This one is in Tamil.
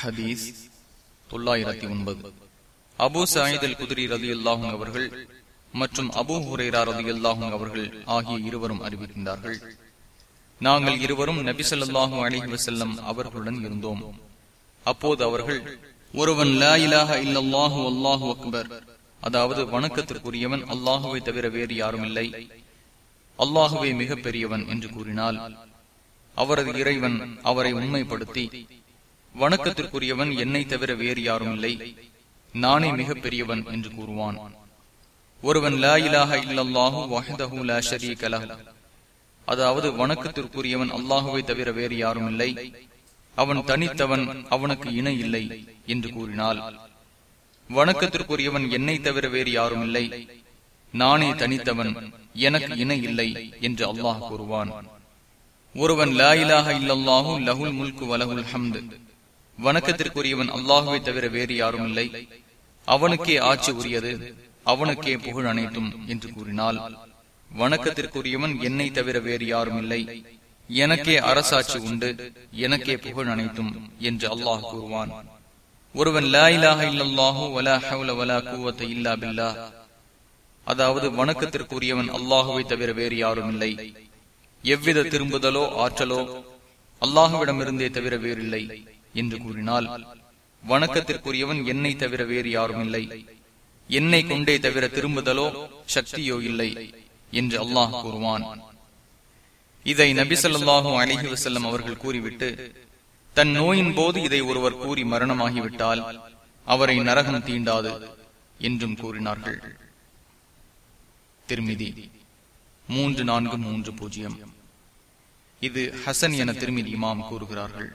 ஹதீஸ் தொள்ளாயிரத்தி ஒன்பது. அபு சாயிதல் குதிரி ரதி அல்லாஹும் அவர்கள் மற்றும் அபு ஹுரேரா ரதி அல்லாஹும் அவர்கள் ஆகிய இருவரும் அறிவிக்கின்றார்கள். நாங்கள் இருவரும் நபிசல்லாஹூ அலிஹி வசல்லம் அவர்களுடன் இருந்தோம். அப்போது அவர்கள் ஒருவன் லா இலாக இல்லல்லாஹு அல்லாஹு அக்பர். அதாவது வணக்கத்திற்குரியவன் அல்லாஹுவை தவிர வேறு யாரும் இல்லை அல்லாஹுவே மிக பெரியவன் என்று கூறினால் அவரது இறைவன் அவரை உண்மைப்படுத்தி வணக்கத்திற்குரியவன் என்னை தவிர வேறு யாரும் இல்லை. நானே மிக பெரியவன் என்று கூறுவான். ஒருவன் லா இலாஹ இல்லல்லாஹு வஹதஹு லா ஷரீக லஹு. அதாவது வணக்கத்திற்குரியவன் அல்லாஹுவை தவிர வேறு யாரும் இல்லை. அவன் தனித்தவன் அவனுக்கு இணை இல்லை என்று கூறினால். வணக்கத்திற்குரியவன் என்னை தவிர வேறு யாரும் இல்லை. நானே தனித்தவன் எனக்கு இணை இல்லை என்று அல்லாஹ் கூறுவான். ஒருவன் லா இலாஹ இல்லல்லாஹு லகுல் முல்கு வலகுல் ஹம்து. வணக்கத்திற்குரியவன் அல்லாஹுவை தவிர வேறு யாரும் இல்லை. அவனுக்கே ஆட்சி உரியது அவனுக்கே புகழ் அனைத்தும் என்று கூறினால் வணக்கத்திற்குரியவன் என்னை தவிர வேறு யாரும் இல்லை. எனக்கே அரசாட்சி உண்டு எனக்கே புகழ் அனைத்தும் என்று அல்லாஹ் கூறுவான். ஒருவன் லா இலாஹ இல்லல்லாஹு வலா ஹவுல வலா கூவத்த இல்லா பில்லா அதாவது வணக்கத்திற்குரியவன் அல்லாஹுவை தவிர வேறு யாரும் இல்லை. எவ்வித திரும்புதலோ ஆற்றலோ அல்லாஹுவிடமிருந்தே தவிர வேறில்லை. என்று கூறினால் வணக்கத்திற்குரியவன் என்னை தவிர வேறு யாரும் இல்லை. என்னை கொண்டே தவிர திரும்புதலோ சக்தியோ இல்லை என்று அல்லாஹ் கூறுவான். இதை நபிசல்லாஹூ அலஹி வசல்லம் அவர்கள் கூறிவிட்டு தன் நோயின் போது இதை ஒருவர் கூறி மரணமாகிவிட்டால் அவரை நரகம் தீண்டாது என்றும் கூறினார்கள். திருமிதி மூன்று நான்கு மூன்று பூஜ்ஜியம். இது ஹசன் என திருமிதி இமாம் கூறுகிறார்கள்.